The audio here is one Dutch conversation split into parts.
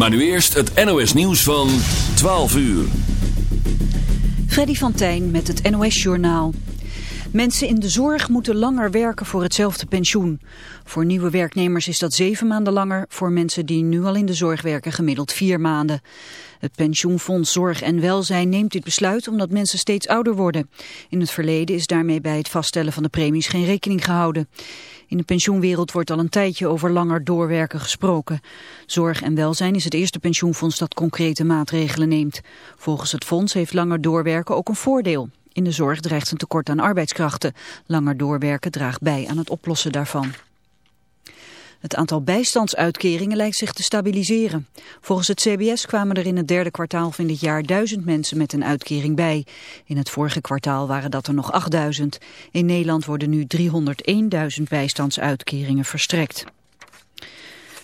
Maar nu eerst het NOS nieuws van 12 uur. Freddy van Tijn met het NOS Journaal. Mensen in de zorg moeten langer werken voor hetzelfde pensioen. Voor nieuwe werknemers is dat zeven maanden langer, voor mensen die nu al in de zorg werken gemiddeld vier maanden. Het pensioenfonds Zorg en Welzijn neemt dit besluit omdat mensen steeds ouder worden. In het verleden is daarmee bij het vaststellen van de premies geen rekening gehouden. In de pensioenwereld wordt al een tijdje over langer doorwerken gesproken. Zorg en Welzijn is het eerste pensioenfonds dat concrete maatregelen neemt. Volgens het fonds heeft langer doorwerken ook een voordeel. In de zorg dreigt een tekort aan arbeidskrachten. Langer doorwerken draagt bij aan het oplossen daarvan. Het aantal bijstandsuitkeringen lijkt zich te stabiliseren. Volgens het CBS kwamen er in het derde kwartaal van dit jaar duizend mensen met een uitkering bij. In het vorige kwartaal waren dat er nog 8000. In Nederland worden nu 301.000 bijstandsuitkeringen verstrekt.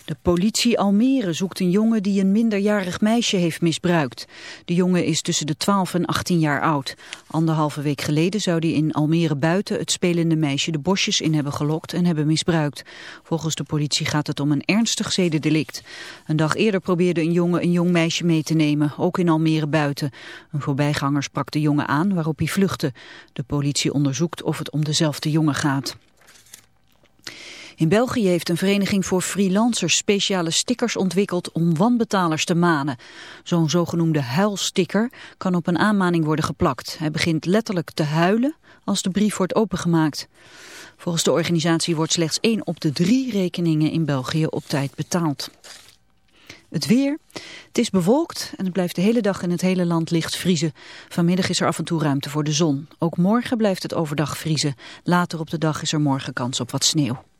De politie Almere zoekt een jongen die een minderjarig meisje heeft misbruikt. De jongen is tussen de 12 en 18 jaar oud. Anderhalve week geleden zou hij in Almere buiten het spelende meisje de bosjes in hebben gelokt en hebben misbruikt. Volgens de politie gaat het om een ernstig zedendelict. Een dag eerder probeerde een jongen een jong meisje mee te nemen, ook in Almere buiten. Een voorbijganger sprak de jongen aan waarop hij vluchtte. De politie onderzoekt of het om dezelfde jongen gaat. In België heeft een vereniging voor freelancers speciale stickers ontwikkeld om wanbetalers te manen. Zo'n zogenoemde huilsticker kan op een aanmaning worden geplakt. Hij begint letterlijk te huilen als de brief wordt opengemaakt. Volgens de organisatie wordt slechts één op de drie rekeningen in België op tijd betaald. Het weer. Het is bewolkt en het blijft de hele dag in het hele land licht vriezen. Vanmiddag is er af en toe ruimte voor de zon. Ook morgen blijft het overdag vriezen. Later op de dag is er morgen kans op wat sneeuw.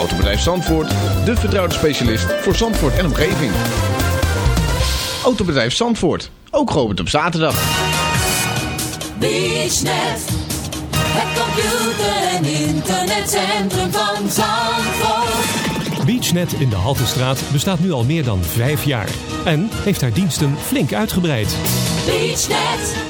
Autobedrijf Zandvoort, de vertrouwde specialist voor Zandvoort en omgeving. Autobedrijf Zandvoort, ook geopend op zaterdag. BeachNet, het computer- en internetcentrum van Zandvoort. BeachNet in de Haltestraat bestaat nu al meer dan vijf jaar en heeft haar diensten flink uitgebreid. BeachNet,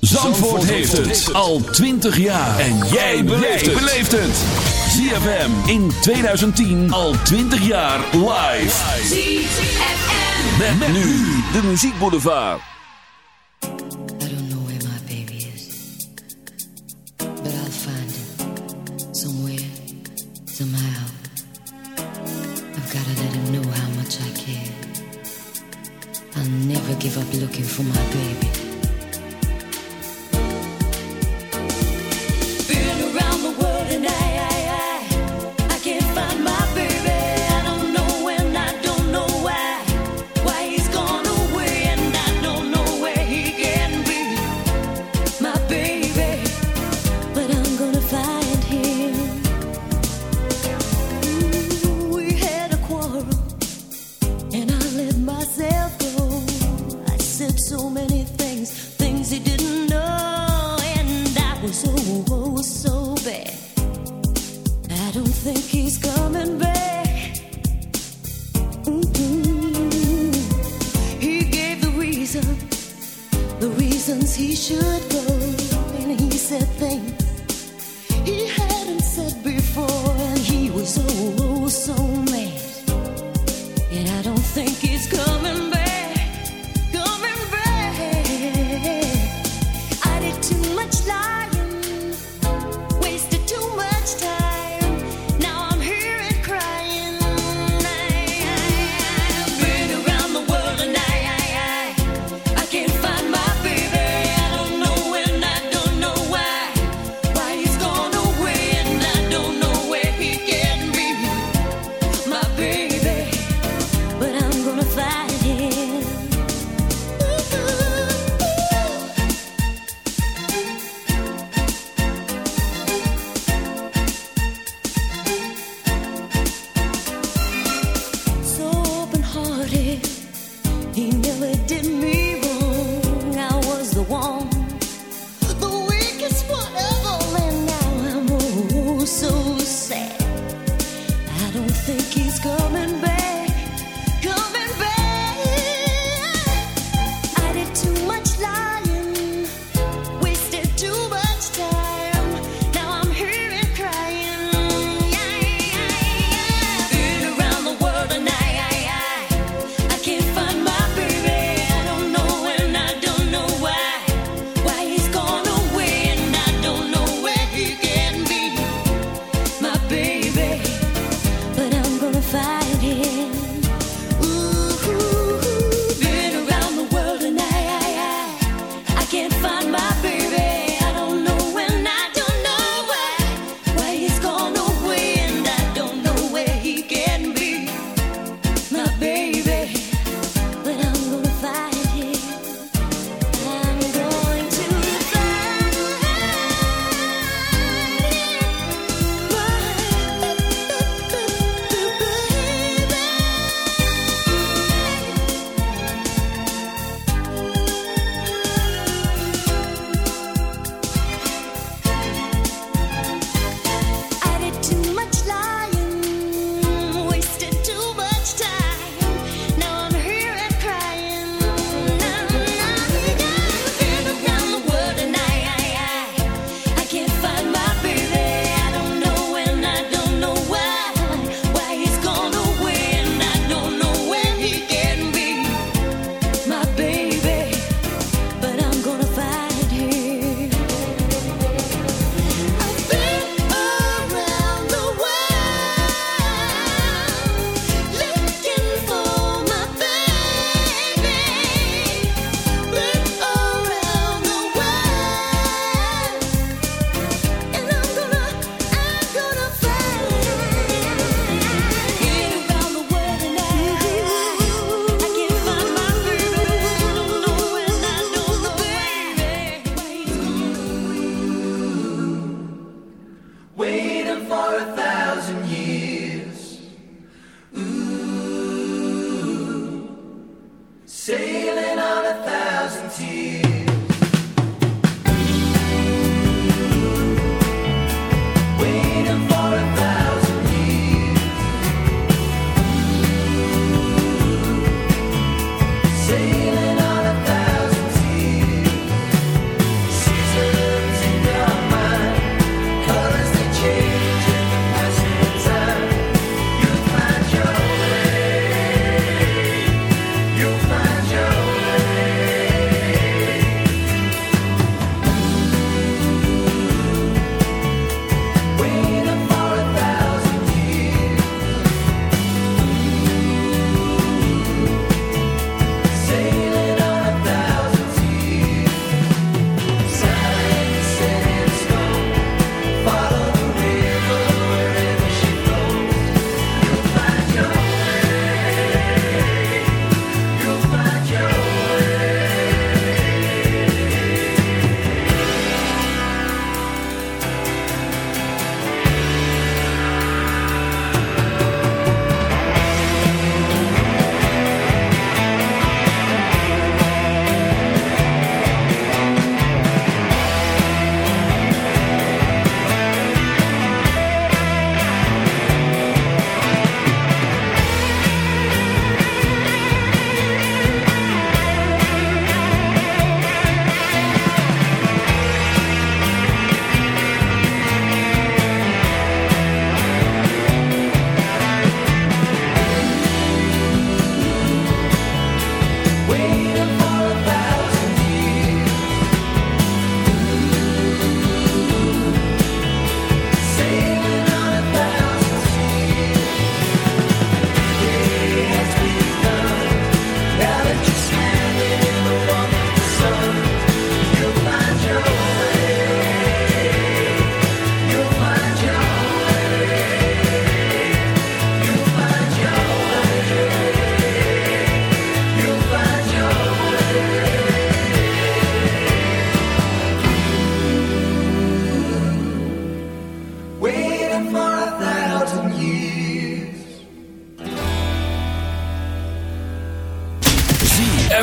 Zandvoort heeft het al 20 jaar. En jij beleeft het. ZFM in 2010 al 20 jaar live. ZFM. Met, nu de Muziekboulevard. I don't know where my baby is, but I'll find him somewhere, somehow. I've gotta let him know how much I care. I'll never give up looking for my baby.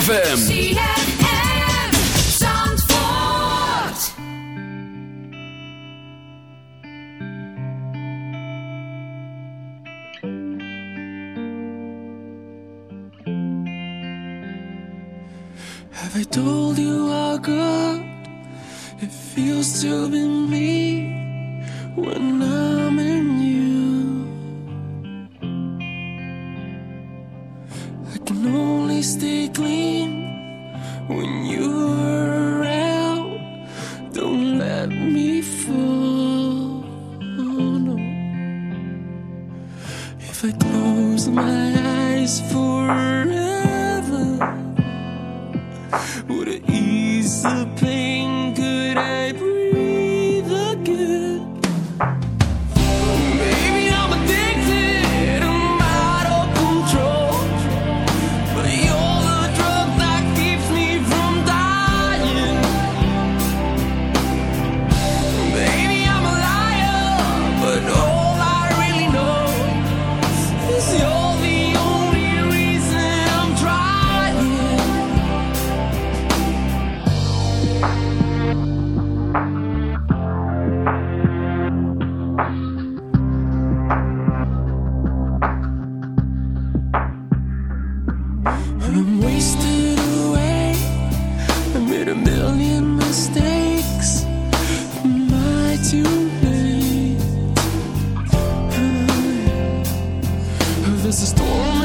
ZFM. this is storm.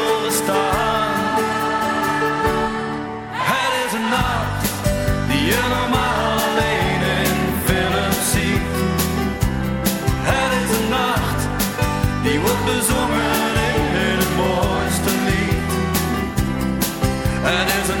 There's a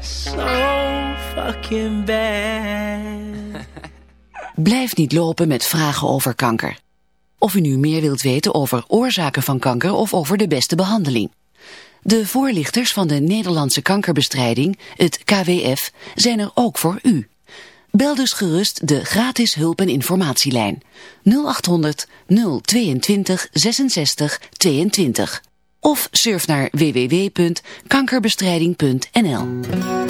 So fucking bad. Blijf niet lopen met vragen over kanker. Of u nu meer wilt weten over oorzaken van kanker of over de beste behandeling. De voorlichters van de Nederlandse kankerbestrijding, het KWF, zijn er ook voor u. Bel dus gerust de gratis hulp- en informatielijn 0800 022 66 22 of surf naar www.kankerbestrijding.nl.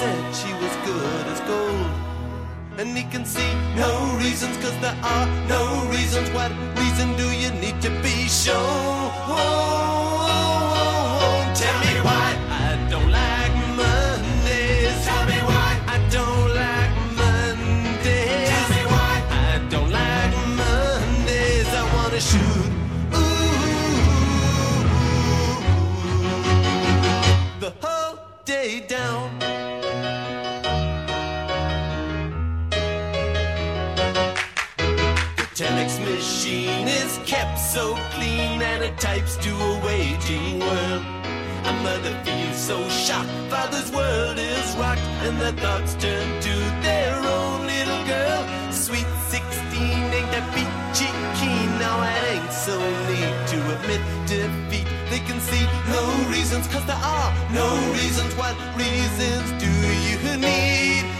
Said she was good as gold. And he can see no reasons, cause there are no reasons. What reason do you need to be shown? Tell me why I don't like Mondays. Tell me why I don't like Mondays. Tell me why I don't like Mondays. I wanna shoot. Ooh, the whole day down. So clean and it types to a waging world. A mother feels so shocked, father's world is rocked, and their thoughts turn to their own little girl. Sweet 16 ain't that peachy keen, now it ain't so neat to admit defeat. They can see no reasons, cause there are no reasons. What reasons do you need?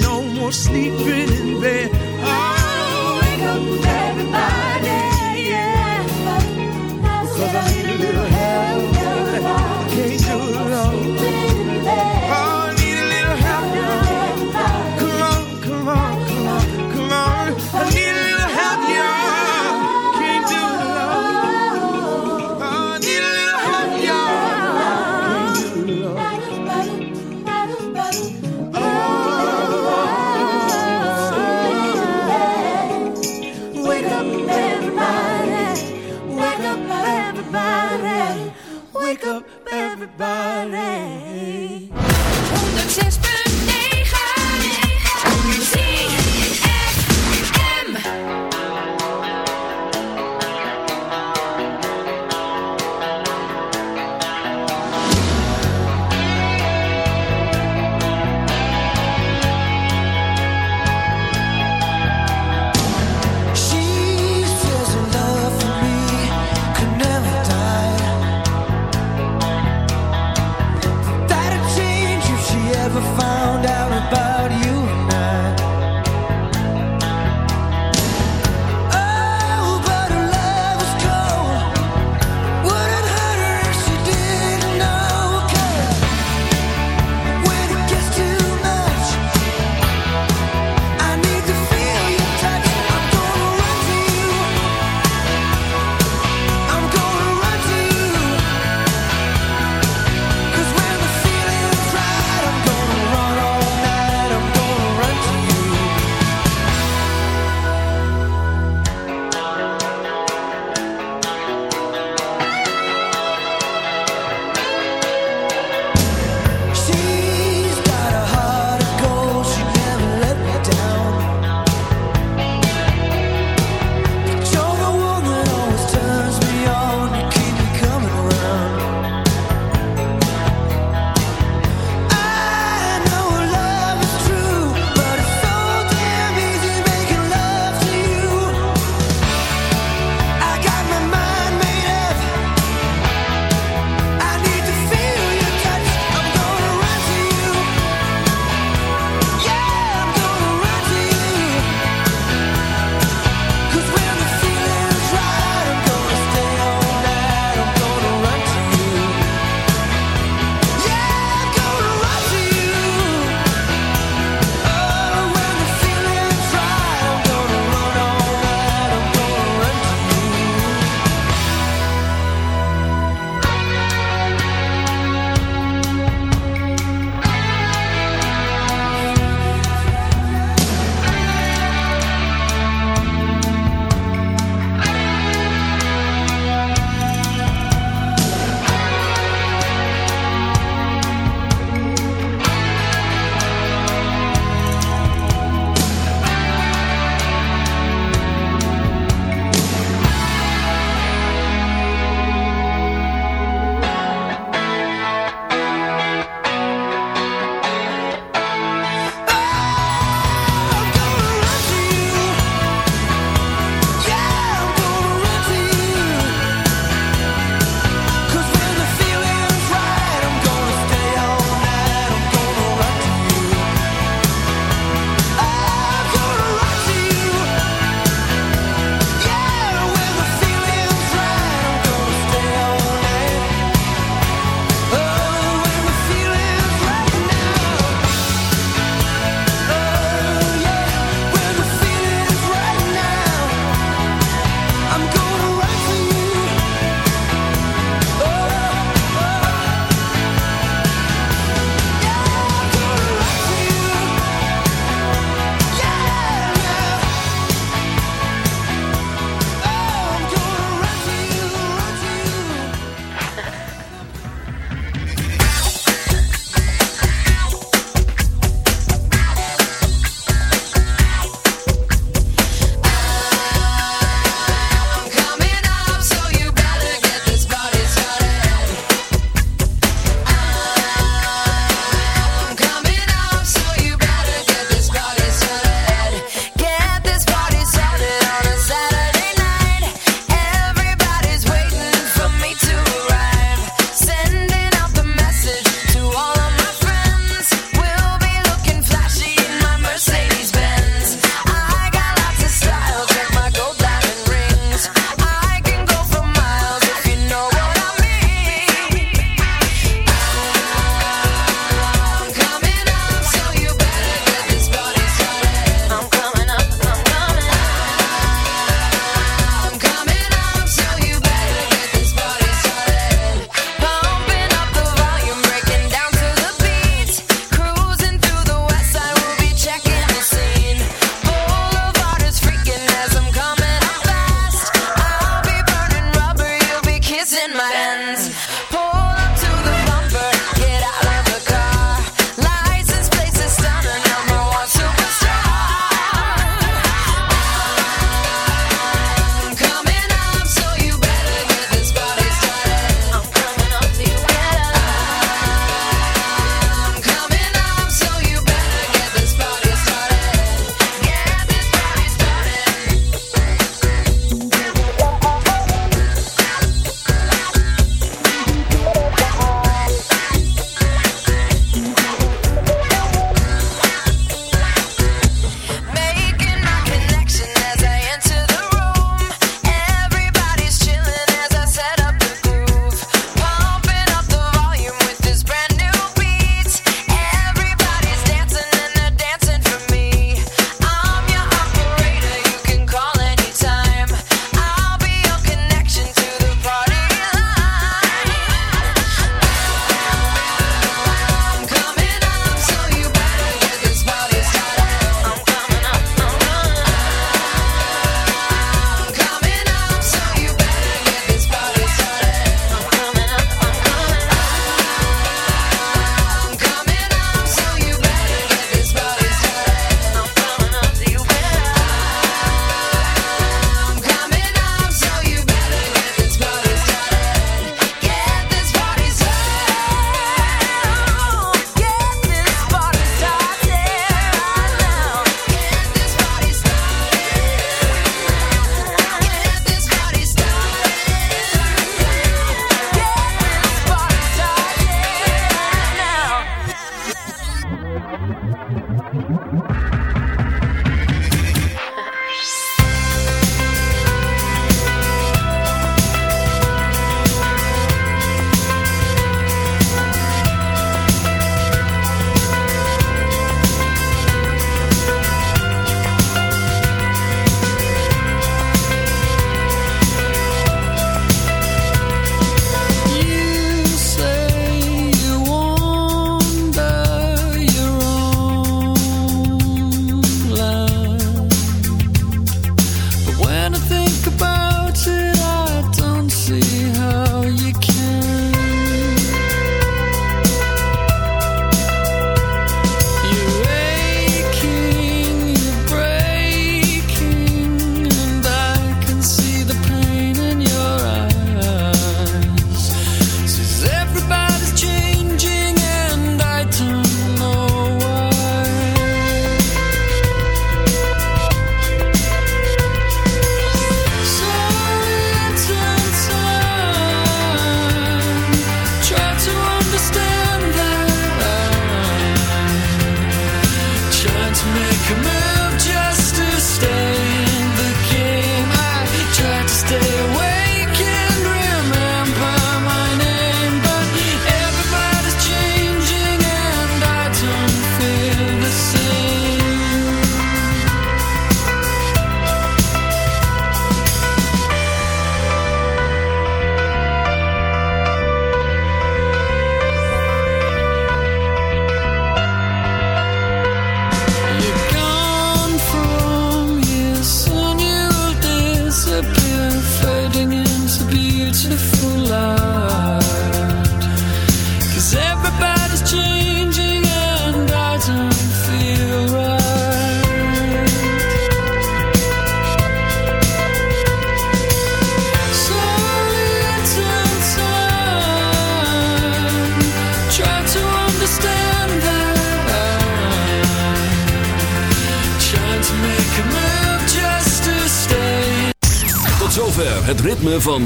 No more sleeping in bed. Oh, wake up, everybody. up everybody.